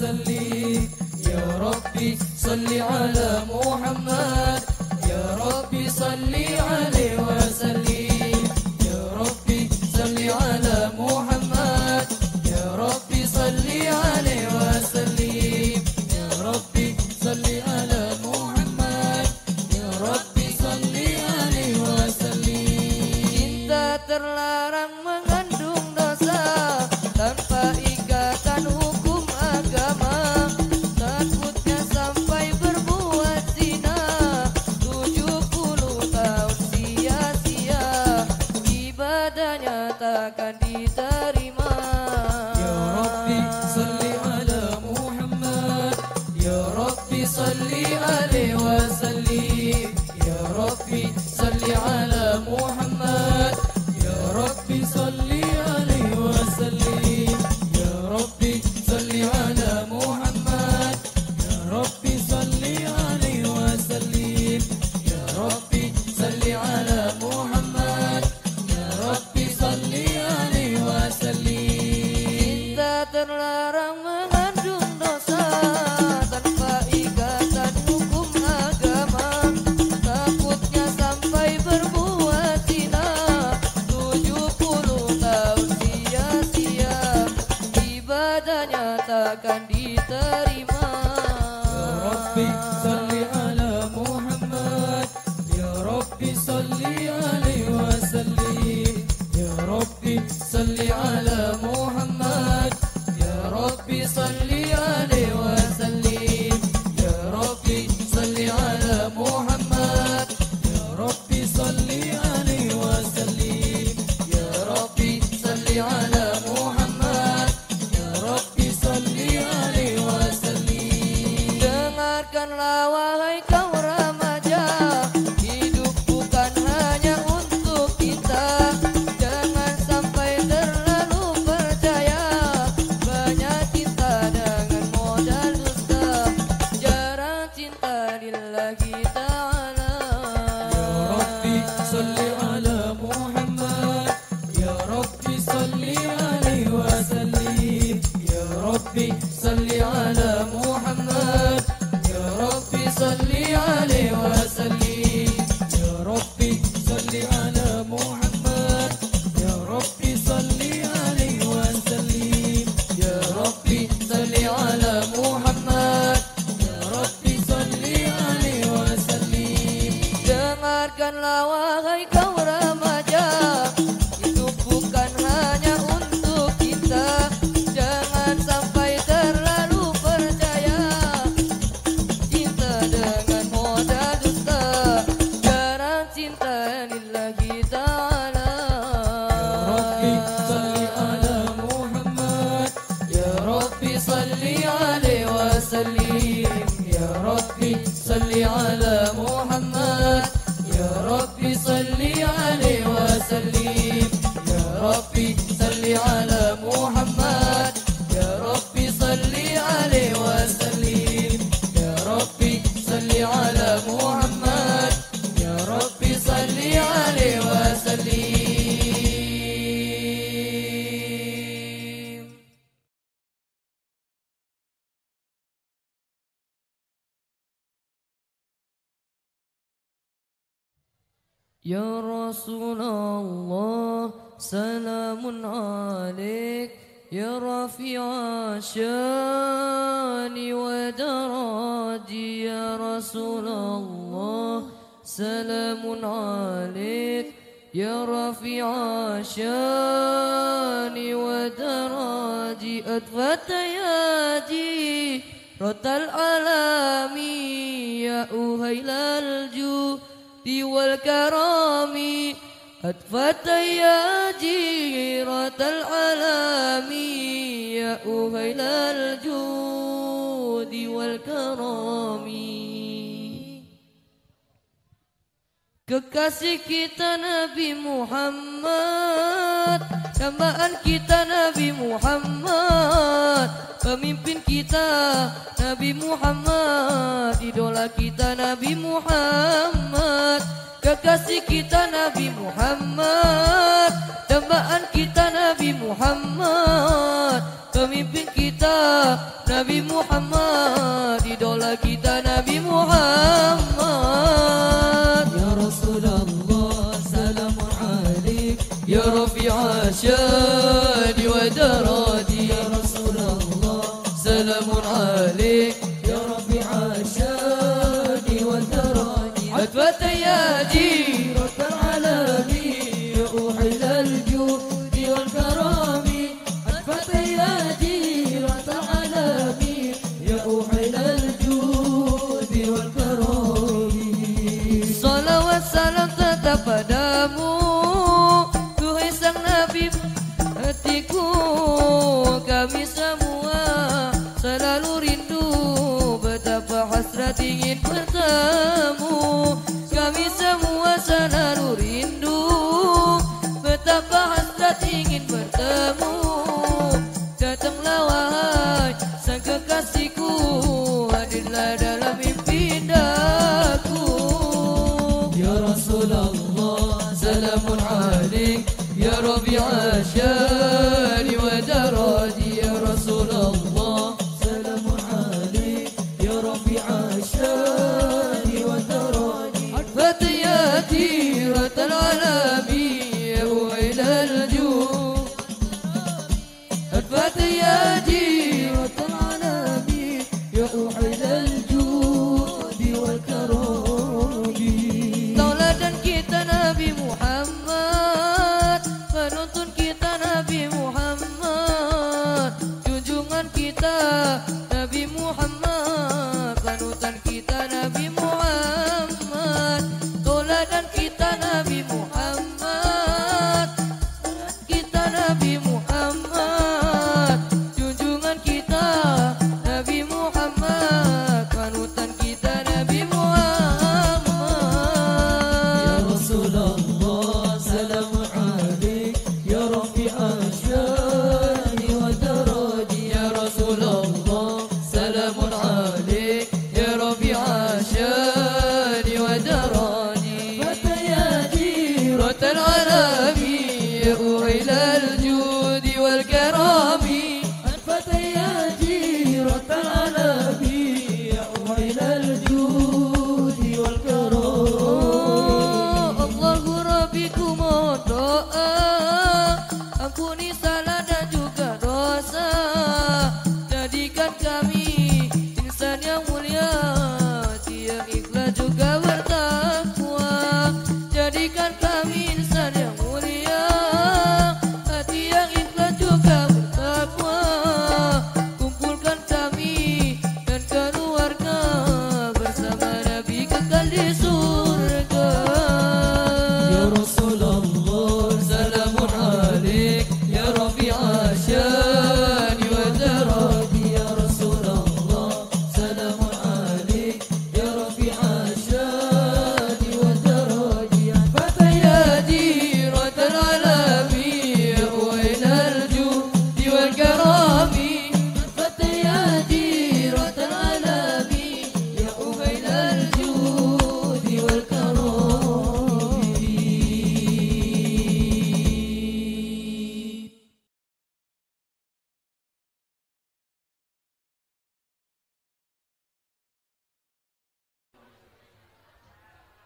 Dengarkanlah wahai kau remaja Itu يا يا رسول الله سلام عليك. يا رفيع الشأن ودرادي يا رسول الله سلام عليك. يا رفيع الشأن ودرادي أدفت يدي رتل الألام يا أهيل الجود الجود والكرم أدفت يا جيرة العلام يا أهيل الجود والكرم Kekasih kita Nabi Muhammad Dambaan kita Nabi Muhammad Pemimpin kita Nabi Muhammad idola kita Nabi Muhammad. Kekasih kita Nabi Muhammad. Dambaan kita Nabi Muhammad. Pemimpin kita Nabi Muhammad. Idola kita Nabi Muhammad. Ya Rasulullah salam alaik ya rafi'a syadi ya wa daraja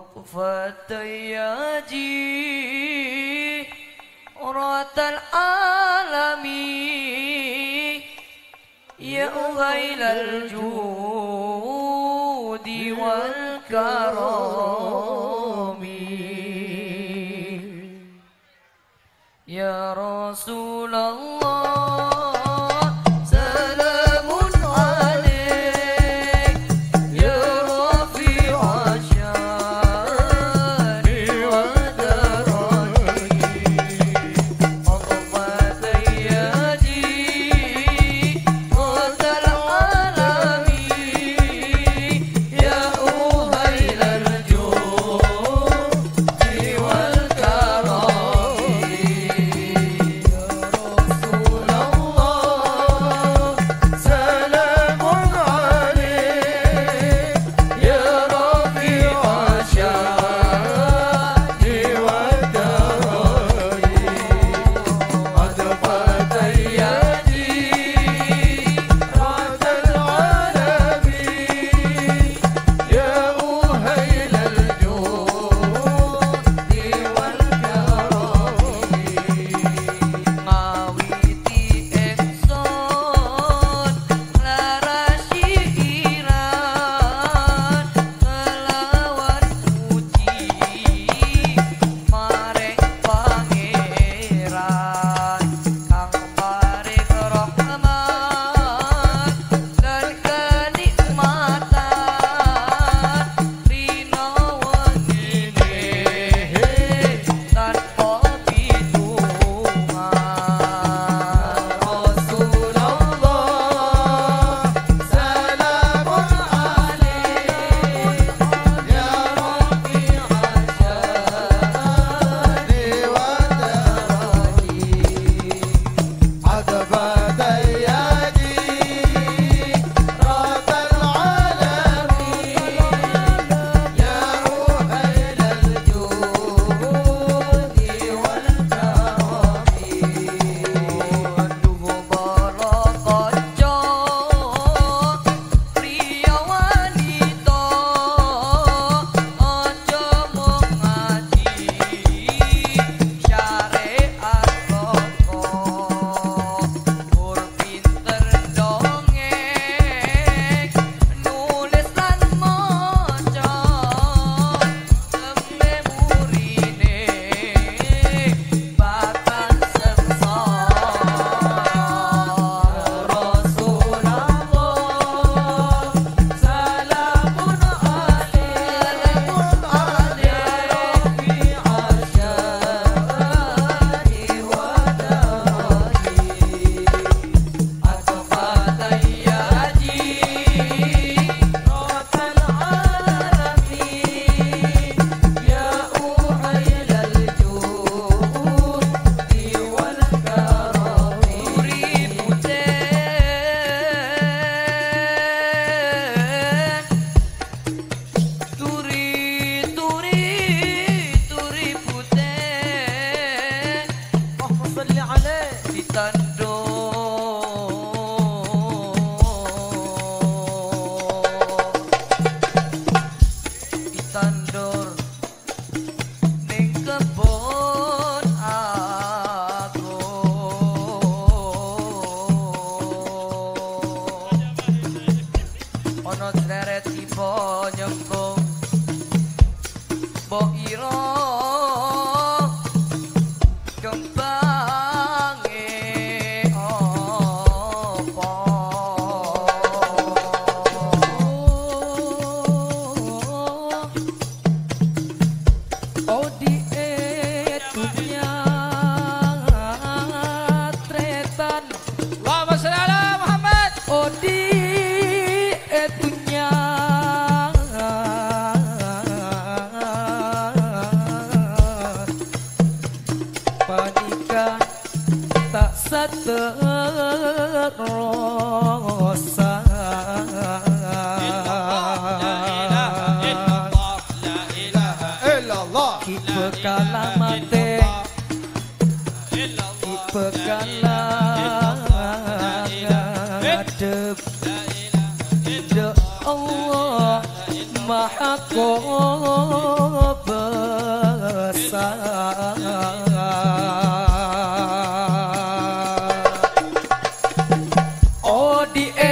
يا يجي رات العالم يا أهيل الجود والكرم. يا رسول الله. the end.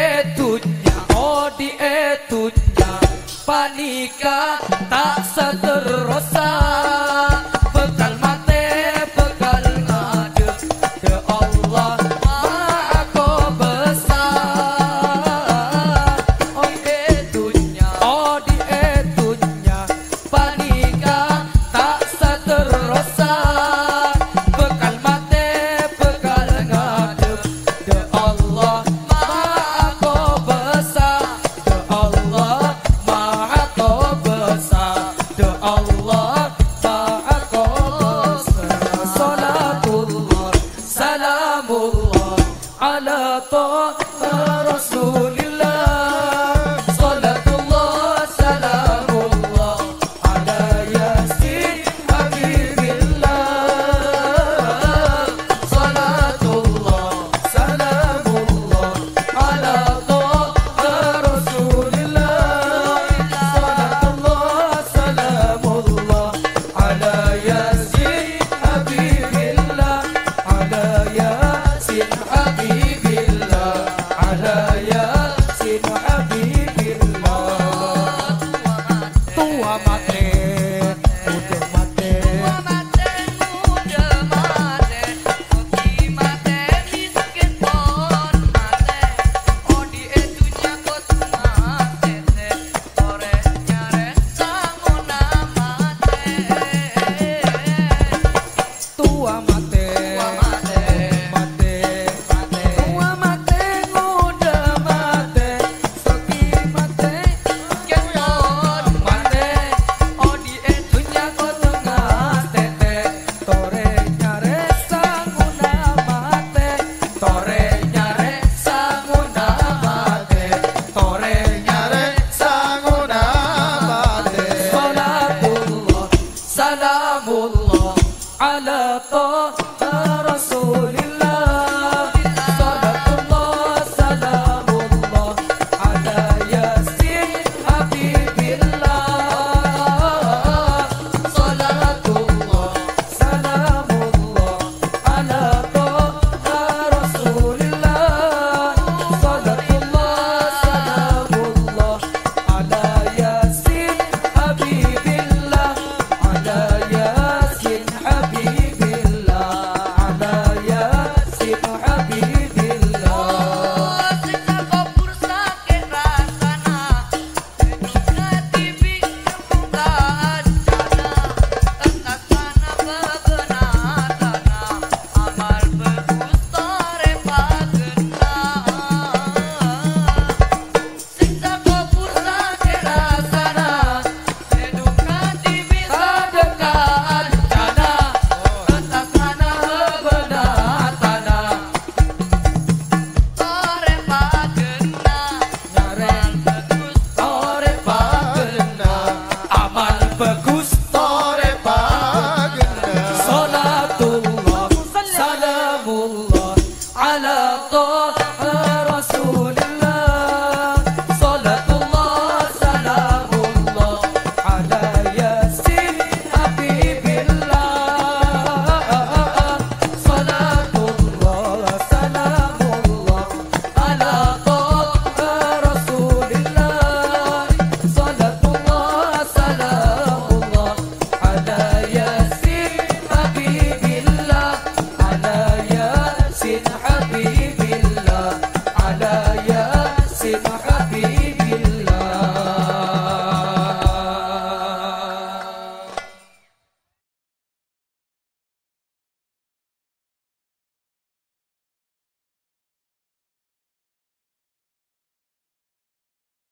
الله على